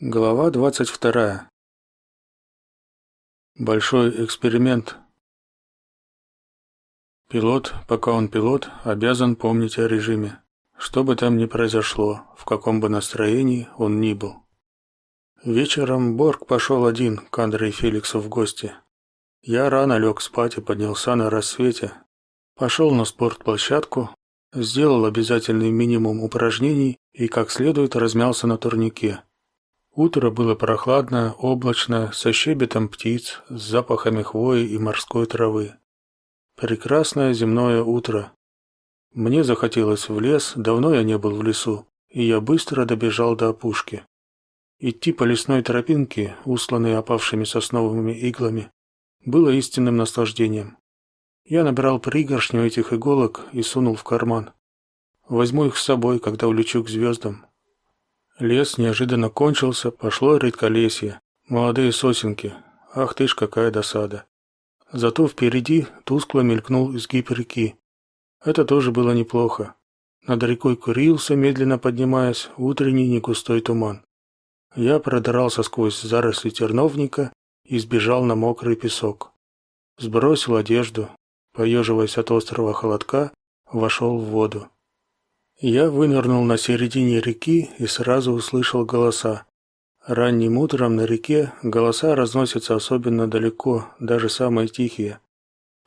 Глава двадцать вторая. Большой эксперимент. Пилот, пока он пилот, обязан помнить о режиме, что бы там ни произошло, в каком бы настроении он ни был. Вечером Борг пошел один к Андре и Феликсу в гости. Я рано лег спать и поднялся на рассвете. Пошел на спортплощадку, сделал обязательный минимум упражнений и как следует размялся на турнике. Утро было прохладное, облачное, со щебетом птиц, с запахами хвои и морской травы. Прекрасное земное утро. Мне захотелось в лес, давно я не был в лесу, и я быстро добежал до опушки. Идти по лесной тропинке, усланной опавшими сосновыми иглами, было истинным наслаждением. Я набрал пригоршню этих иголок и сунул в карман. Возьму их с собой, когда улечу к звездам. Лес неожиданно кончился, пошло редколесье, молодые сосенки. Ах ты ж какая досада. Зато впереди тускло мелькнул изгиб реки. Это тоже было неплохо. Над рекой курился, медленно поднимаясь, утренний негустой туман. Я продрался сквозь заросли терновника и сбежал на мокрый песок. Сбросил одежду, поеживаясь от острого холодка, вошел в воду. Я вынырнул на середине реки и сразу услышал голоса. Ранним утром на реке голоса разносятся особенно далеко, даже самые тихие.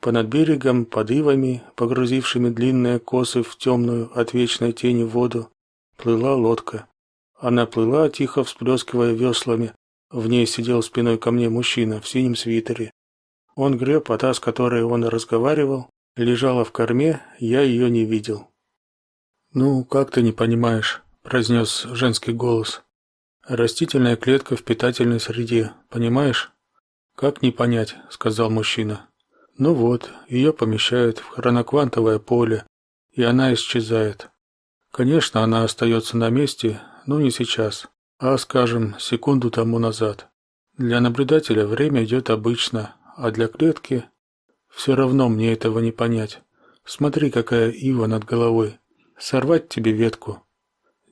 Понад берегом, под ивами, погрузившими длинные косы в темную от вечной тени воду, плыла лодка. Она плыла, тихо всплескивая веслами. В ней сидел спиной ко мне мужчина в синем свитере. Он греб, а та, с которой он разговаривал, лежала в корме, я ее не видел. «Ну, как ты не понимаешь?» – произнес женский голос. «Растительная клетка в питательной среде, понимаешь?» «Как не понять?» – сказал мужчина. «Ну вот, ее помещают в хроноквантовое поле, и она исчезает. Конечно, она остается на месте, но не сейчас, а, скажем, секунду тому назад. Для наблюдателя время идет обычно, а для клетки все равно мне этого не понять. Смотри, какая ива над головой. Сорвать тебе ветку?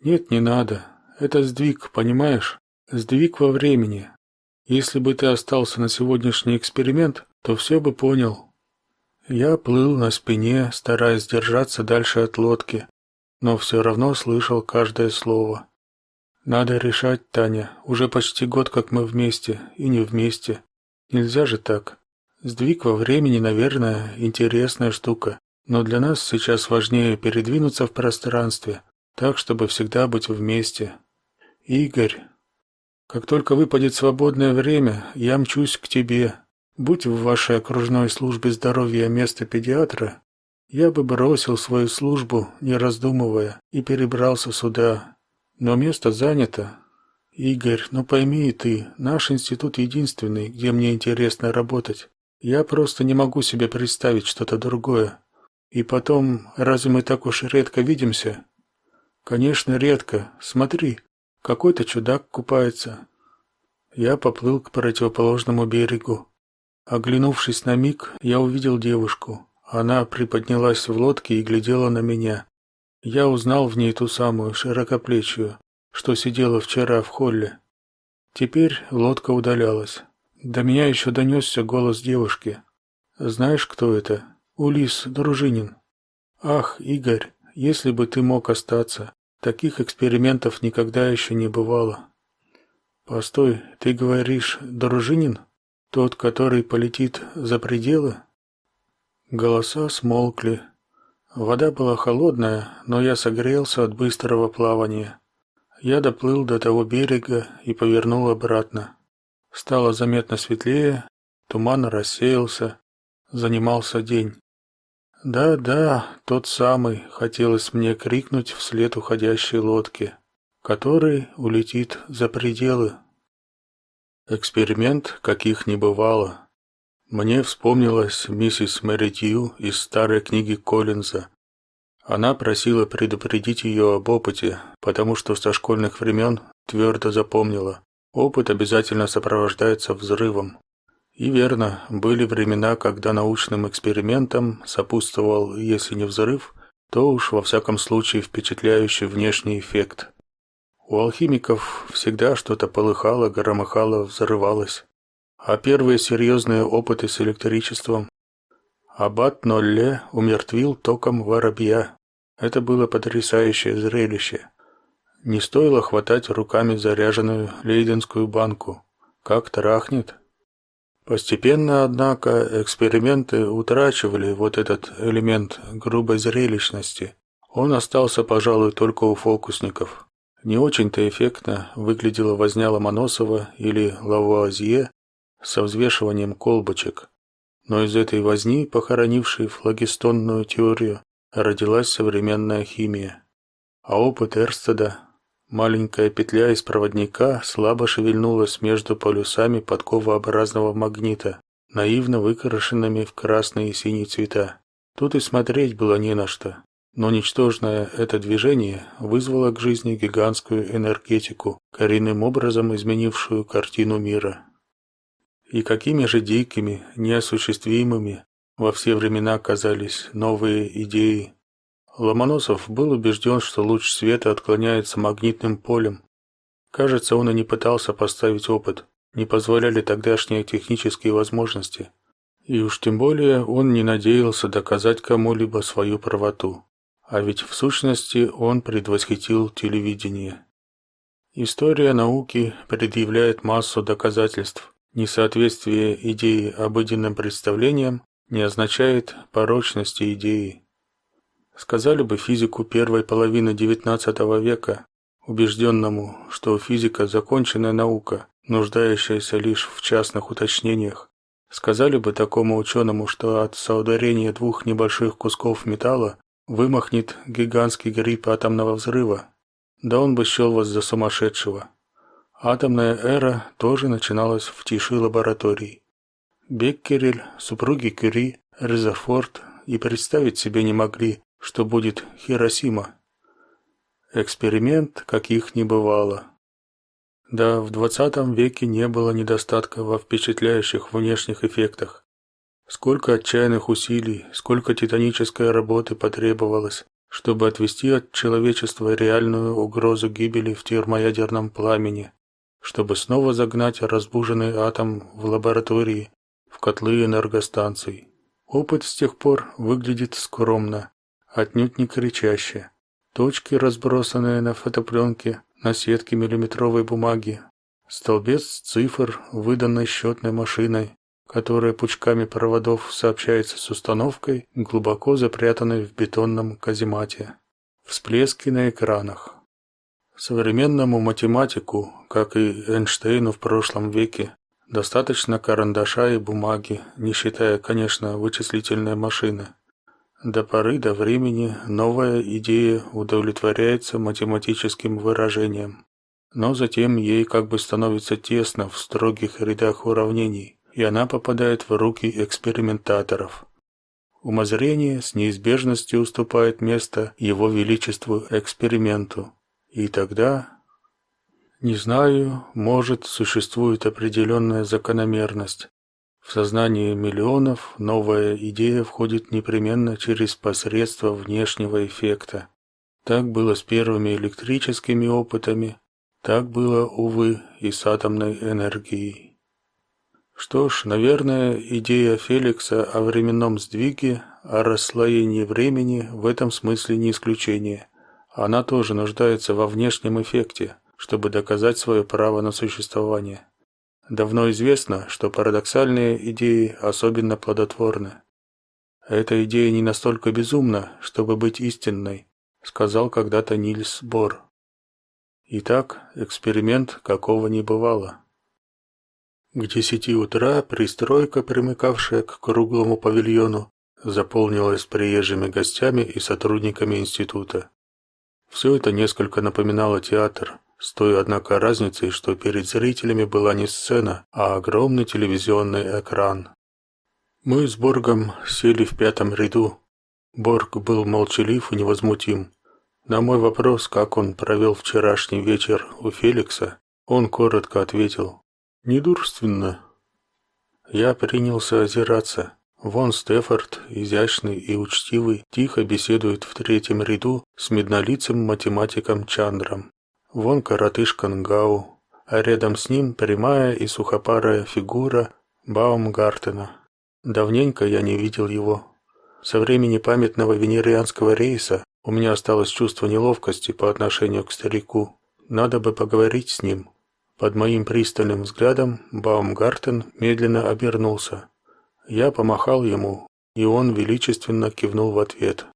Нет, не надо. Это сдвиг, понимаешь? Сдвиг во времени. Если бы ты остался на сегодняшний эксперимент, то все бы понял. Я плыл на спине, стараясь держаться дальше от лодки, но все равно слышал каждое слово. Надо решать, Таня. Уже почти год, как мы вместе и не вместе. Нельзя же так. Сдвиг во времени, наверное, интересная штука. Но для нас сейчас важнее передвинуться в пространстве, так, чтобы всегда быть вместе. Игорь, как только выпадет свободное время, я мчусь к тебе. Будь в вашей окружной службе здоровья место педиатра, я бы бросил свою службу, не раздумывая, и перебрался сюда. Но место занято. Игорь, ну пойми и ты, наш институт единственный, где мне интересно работать. Я просто не могу себе представить что-то другое. И потом, разве мы так уж редко видимся? Конечно, редко. Смотри, какой-то чудак купается. Я поплыл к противоположному берегу. Оглянувшись на миг, я увидел девушку. Она приподнялась в лодке и глядела на меня. Я узнал в ней ту самую широкоплечую, что сидела вчера в холле. Теперь лодка удалялась. До меня еще донесся голос девушки. Знаешь, кто это? Улис Дружинин. Ах, Игорь, если бы ты мог остаться. Таких экспериментов никогда еще не бывало. Постой, ты говоришь, Дружинин? Тот, который полетит за пределы? Голоса смолкли. Вода была холодная, но я согрелся от быстрого плавания. Я доплыл до того берега и повернул обратно. Стало заметно светлее, туман рассеялся, занимался день. Да-да, тот самый, хотелось мне крикнуть вслед уходящей лодке, который улетит за пределы. Эксперимент, каких не бывало. Мне вспомнилась миссис Мэри Дью из старой книги Коллинза. Она просила предупредить ее об опыте, потому что со школьных времен твердо запомнила. Опыт обязательно сопровождается взрывом. И верно, были времена, когда научным экспериментам сопутствовал, если не взрыв, то уж во всяком случае впечатляющий внешний эффект. У алхимиков всегда что-то полыхало, громыхало, взрывалось. А первые серьезные опыты с электричеством Аббат Нолле умертвил током воробья. Это было потрясающее зрелище. Не стоило хватать руками заряженную лейденскую банку. Как трахнет. Постепенно, однако, эксперименты утрачивали вот этот элемент грубой зрелищности. Он остался, пожалуй, только у фокусников. Не очень-то эффектно выглядела возня Ломоносова или Лавуазье со взвешиванием колбочек. Но из этой возни, похоронившей флагистонную теорию, родилась современная химия. А опыт Эрстеда Маленькая петля из проводника слабо шевельнулась между полюсами подковообразного магнита, наивно выкрашенными в красный и синий цвета. Тут и смотреть было не на что. Но ничтожное это движение вызвало к жизни гигантскую энергетику, коренным образом изменившую картину мира. И какими же дикими, неосуществимыми во все времена казались новые идеи, Ломоносов был убежден, что луч света отклоняется магнитным полем. Кажется, он и не пытался поставить опыт, не позволяли тогдашние технические возможности. И уж тем более он не надеялся доказать кому-либо свою правоту. А ведь в сущности он предвосхитил телевидение. История науки предъявляет массу доказательств. Несоответствие идеи обыденным представлениям не означает порочности идеи. Сказали бы физику первой половины XIX века, убежденному, что физика законченная наука, нуждающаяся лишь в частных уточнениях. Сказали бы такому ученому, что от соударения двух небольших кусков металла вымахнет гигантский гриб атомного взрыва. Да он бы счел вас за сумасшедшего. Атомная эра тоже начиналась в тиши лабораторий. Беккерель, супруги Кюри, Резерфорд и представить себе не могли, что будет Хиросима. Эксперимент, каких не бывало. Да, в двадцатом веке не было недостатка во впечатляющих внешних эффектах. Сколько отчаянных усилий, сколько титанической работы потребовалось, чтобы отвести от человечества реальную угрозу гибели в термоядерном пламени, чтобы снова загнать разбуженный атом в лаборатории, в котлы энергостанций. Опыт с тех пор выглядит скромно, отнюдь не кричащее. Точки, разбросанные на фотопленке на сетке миллиметровой бумаги. Столбец цифр, выданный счетной машиной, которая пучками проводов сообщается с установкой, глубоко запрятанной в бетонном каземате. Всплески на экранах. Современному математику, как и Эйнштейну в прошлом веке, достаточно карандаша и бумаги, не считая, конечно, вычислительной машины. До поры до времени новая идея удовлетворяется математическим выражением, но затем ей как бы становится тесно в строгих рядах уравнений, и она попадает в руки экспериментаторов. Умозрение с неизбежностью уступает место его величеству эксперименту, и тогда не знаю, может, существует определенная закономерность, в сознание миллионов новая идея входит непременно через посредство внешнего эффекта. Так было с первыми электрическими опытами, так было, увы, и с атомной энергией. Что ж, наверное, идея Феликса о временном сдвиге, о расслоении времени в этом смысле не исключение. Она тоже нуждается во внешнем эффекте, чтобы доказать свое право на существование. Давно известно, что парадоксальные идеи особенно плодотворны. Эта идея не настолько безумна, чтобы быть истинной, сказал когда-то Нильс Бор. Итак, эксперимент какого не бывало. К десяти утра пристройка, примыкавшая к круглому павильону, заполнилась приезжими гостями и сотрудниками института. Все это несколько напоминало театр, с той, однако, разницей, что перед зрителями была не сцена, а огромный телевизионный экран. Мы с Боргом сели в пятом ряду. Борг был молчалив и невозмутим. На мой вопрос, как он провел вчерашний вечер у Феликса, он коротко ответил: "Недурственно". Я принялся озираться. Вон Стефорд, изящный и учтивый, тихо беседует в третьем ряду с меднолицым математиком Чандром. Вон коротышка Нгау, а рядом с ним прямая и сухопарая фигура Баумгартена. Давненько я не видел его. Со времени памятного венерианского рейса у меня осталось чувство неловкости по отношению к старику. Надо бы поговорить с ним. Под моим пристальным взглядом Баумгартен медленно обернулся. Я помахал ему, и он величественно кивнул в ответ.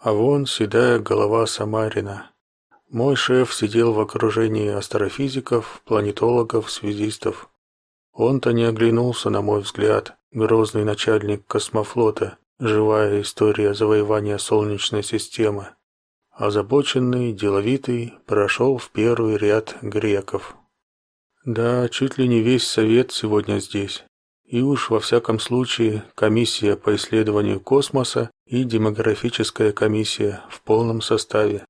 А вон седая голова Самарина. Мой шеф сидел в окружении астрофизиков, планетологов, связистов. Он-то не оглянулся, на мой взгляд, грозный начальник космофлота, живая история завоевания Солнечной системы. Озабоченный, деловитый, прошел в первый ряд греков. Да, чуть ли не весь совет сегодня здесь. И уж во всяком случае комиссия по исследованию космоса и демографическая комиссия в полном составе.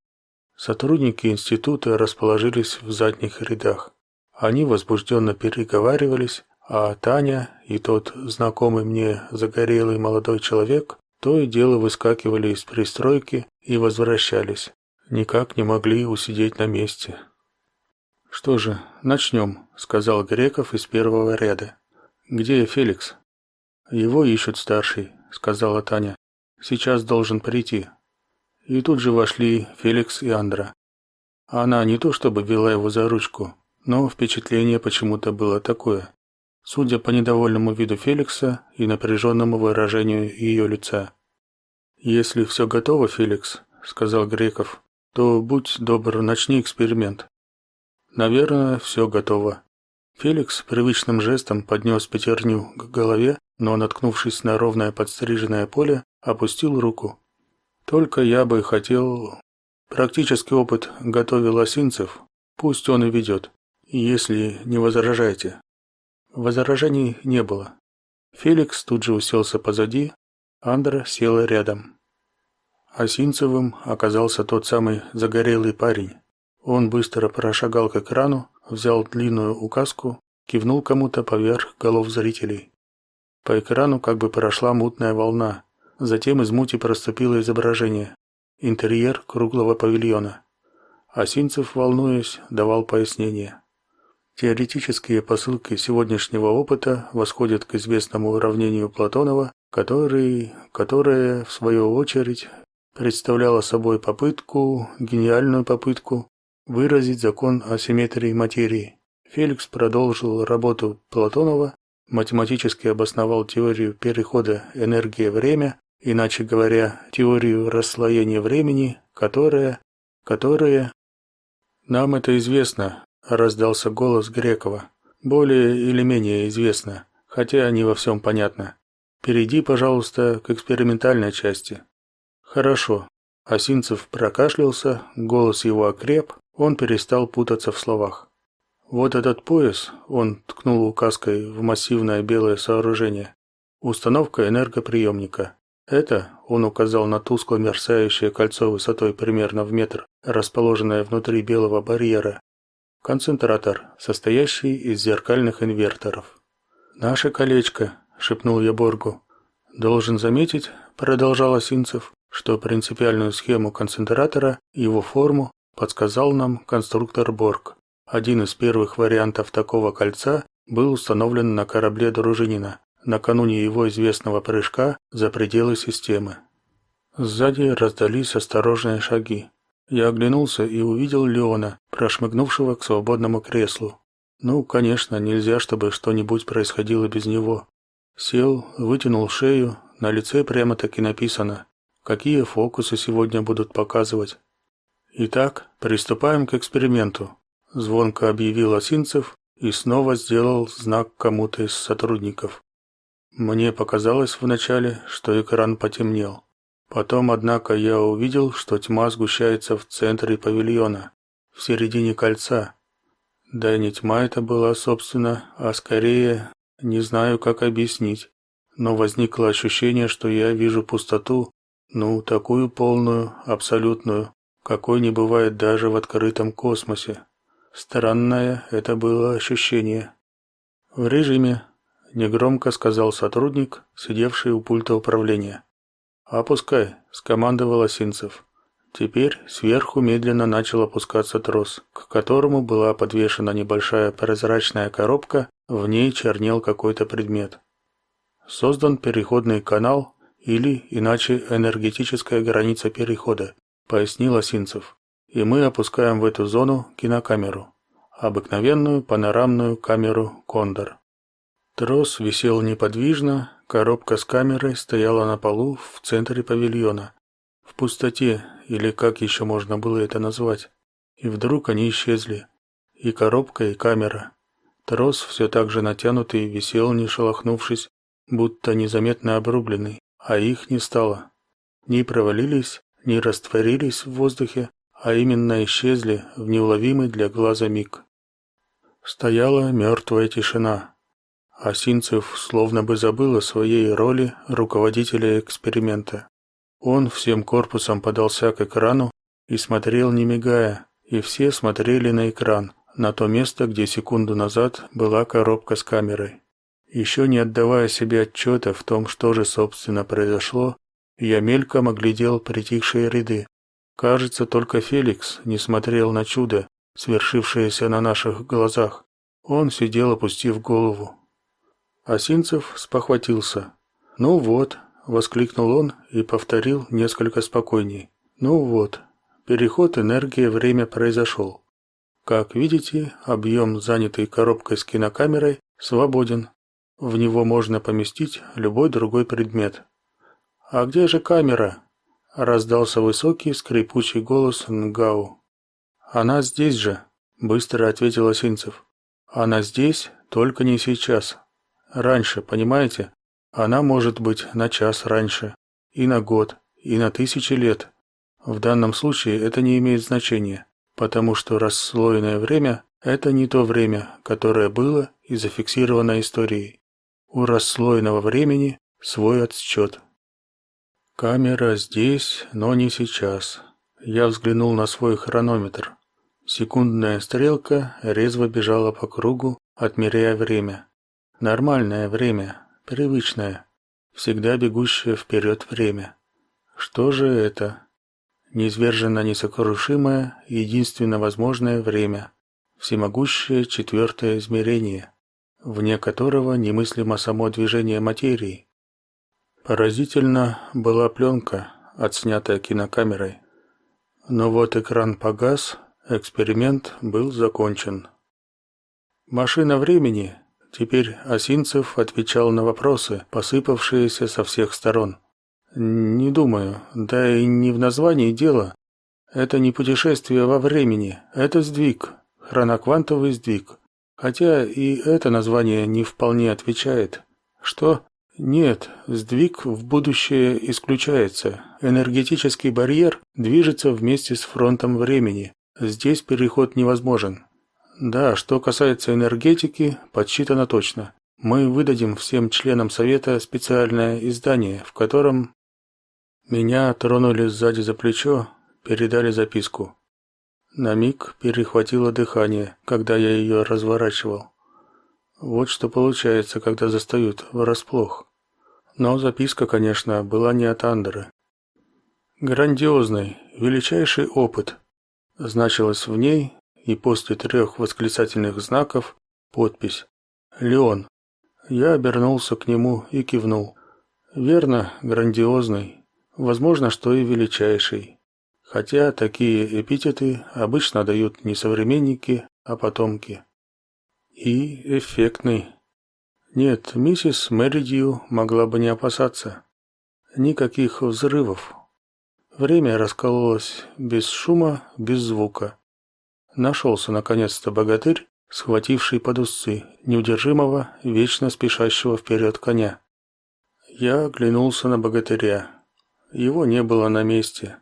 Сотрудники института расположились в задних рядах. Они возбужденно переговаривались, а Таня и тот знакомый мне загорелый молодой человек то и дело выскакивали из пристройки и возвращались. Никак не могли усидеть на месте. Что же, начнем», — сказал Греков из первого ряда. Где Феликс? Его ищут старший, сказала Таня. Сейчас должен прийти. И тут же вошли Феликс и Андра. Она не то чтобы вела его за ручку, но впечатление почему-то было такое. Судя по недовольному виду Феликса и напряженному выражению ее лица. Если все готово, Феликс, сказал Греков, то будь добр, начни эксперимент. Наверное, все готово. Феликс привычным жестом поднес пятерню к голове, но наткнувшись на ровное подстриженное поле, опустил руку. Только я бы хотел... Практический опыт готовил Осинцев. Пусть он и ведет, если не возражаете. Возражений не было. Феликс тут же уселся позади, Андра села рядом. Осинцевым оказался тот самый загорелый парень. Он быстро прошагал к экрану, взял длинную указку, кивнул кому-то поверх голов зрителей. По экрану как бы прошла мутная волна, Затем из мути проступило изображение. Интерьер круглого павильона. Осинцев, волнуясь, давал пояснение. Теоретические посылки сегодняшнего опыта восходят к известному уравнению Платонова, который, которое в свою очередь представляло собой попытку, гениальную попытку выразить закон асимметрии материи. Феликс продолжил работу Платонова, математически обосновал теорию перехода энергия-время иначе говоря, теорию расслоения времени, которая, которая нам это известно, раздался голос Грекова. Более или менее известно, хотя не во всем понятно. Перейди, пожалуйста, к экспериментальной части. Хорошо. Осинцев прокашлялся, голос его окреп, он перестал путаться в словах. Вот этот пояс, он ткнул указкой в массивное белое сооружение. Установка энергоприемника. Это, он указал на тускло мерцающее кольцо высотой примерно в метр, расположенное внутри белого барьера. Концентратор, состоящий из зеркальных инверторов. Наше колечко, шепнул я Боргу. Должен заметить, продолжал Осинцев, что принципиальную схему концентратора его форму подсказал нам конструктор Борг. Один из первых вариантов такого кольца был установлен на корабле Дружинина, накануне его известного прыжка за пределы системы. Сзади раздались осторожные шаги. Я оглянулся и увидел Леона, прошмыгнувшего к свободному креслу. Ну, конечно, нельзя, чтобы что-нибудь происходило без него. Сел, вытянул шею, на лице прямо-таки написано, какие фокусы сегодня будут показывать. Итак, приступаем к эксперименту, звонко объявил Осинцев и снова сделал знак кому-то из сотрудников. Мне показалось вначале, что экран потемнел. Потом, однако, я увидел, что тьма сгущается в центре павильона, в середине кольца. Да и не тьма это была, собственно, а скорее, не знаю, как объяснить. Но возникло ощущение, что я вижу пустоту, ну, такую полную, абсолютную, какой не бывает даже в открытом космосе. Странное это было ощущение. В режиме негромко сказал сотрудник, сидевший у пульта управления. "Опускай", скомандовал Осинцев. Теперь сверху медленно начал опускаться трос, к которому была подвешена небольшая прозрачная коробка, в ней чернел какой-то предмет. Создан переходный канал или, иначе, энергетическая граница перехода, пояснил Осинцев. И мы опускаем в эту зону кинокамеру, обыкновенную панорамную камеру Кондор. Трос висел неподвижно, коробка с камерой стояла на полу в центре павильона, в пустоте, или как еще можно было это назвать. И вдруг они исчезли. И коробка, и камера. Трос все так же натянутый висел, не шелохнувшись, будто незаметно обрубленный, а их не стало. Ни провалились, ни растворились в воздухе, а именно исчезли в неуловимый для глаза миг. Стояла мертвая тишина. Осинцев словно бы забыл о своей роли руководителя эксперимента. Он всем корпусом подался к экрану и смотрел не мигая, и все смотрели на экран, на то место, где секунду назад была коробка с камерой. Еще не отдавая себе отчета в том, что же собственно произошло, я мельком оглядел притихшие ряды. Кажется, только Феликс не смотрел на чудо, свершившееся на наших глазах. Он сидел, опустив голову. Осинцев спохватился. «Ну вот, воскликнул он и повторил несколько спокойней. Ну вот, переход энергии время произошел. Как видите, объем, занятый коробкой с кинокамерой, свободен. В него можно поместить любой другой предмет. А где же камера? раздался высокий скрипучий голос Нгау. Она здесь же, быстро ответил Осинцев. Она здесь, только не сейчас. Раньше, понимаете? Она может быть на час раньше, и на год, и на тысячи лет. В данном случае это не имеет значения, потому что расслоенное время это не то время, которое было и зафиксировано историей. У расслоенного времени свой отсчет. Камера здесь, но не сейчас. Я взглянул на свой хронометр. Секундная стрелка резво бежала по кругу, отмеряя время. Нормальное время, Привычное, всегда бегущее вперед время. Что же это? Неизверженно несокрушимое, единственно возможное время, всемогущее четвертое измерение, вне которого немыслимо само движение материи. Поразительно была пленка, отснятая кинокамерой. Но вот экран погас, эксперимент был закончен. Машина времени Теперь Осинцев отвечал на вопросы, посыпавшиеся со всех сторон. Не думаю, да и не в названии дело. Это не путешествие во времени, это сдвиг, хроноквантовый сдвиг. Хотя и это название не вполне отвечает. Что? Нет, сдвиг в будущее исключается. Энергетический барьер движется вместе с фронтом времени. Здесь переход невозможен. Да, что касается энергетики, подсчитано точно. Мы выдадим всем членам совета специальное издание, в котором меня тронули сзади за плечо, передали записку. На миг перехватило дыхание, когда я ее разворачивал. Вот что получается, когда застают врасплох. Но записка, конечно, была не от Андеры. Грандиозный, величайший опыт значилось в ней, и после трех восклицательных знаков подпись «Леон». Я обернулся к нему и кивнул. Верно, грандиозный, возможно, что и величайший. Хотя такие эпитеты обычно дают не современники, а потомки. И эффектный. Нет, миссис Мэридью могла бы не опасаться. Никаких взрывов. Время раскололось без шума, без звука. Нашелся наконец-то богатырь, схвативший под усы неудержимого, вечно спешащего вперед коня. Я оглянулся на богатыря. Его не было на месте.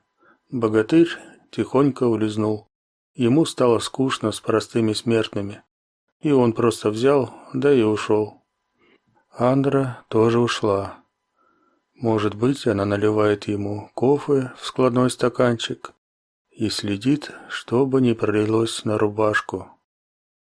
Богатырь тихонько улизнул. Ему стало скучно с простыми смертными, и он просто взял, да и ушел. Андра тоже ушла. Может быть, она наливает ему кофе в складной стаканчик и следит, чтобы не пролилось на рубашку.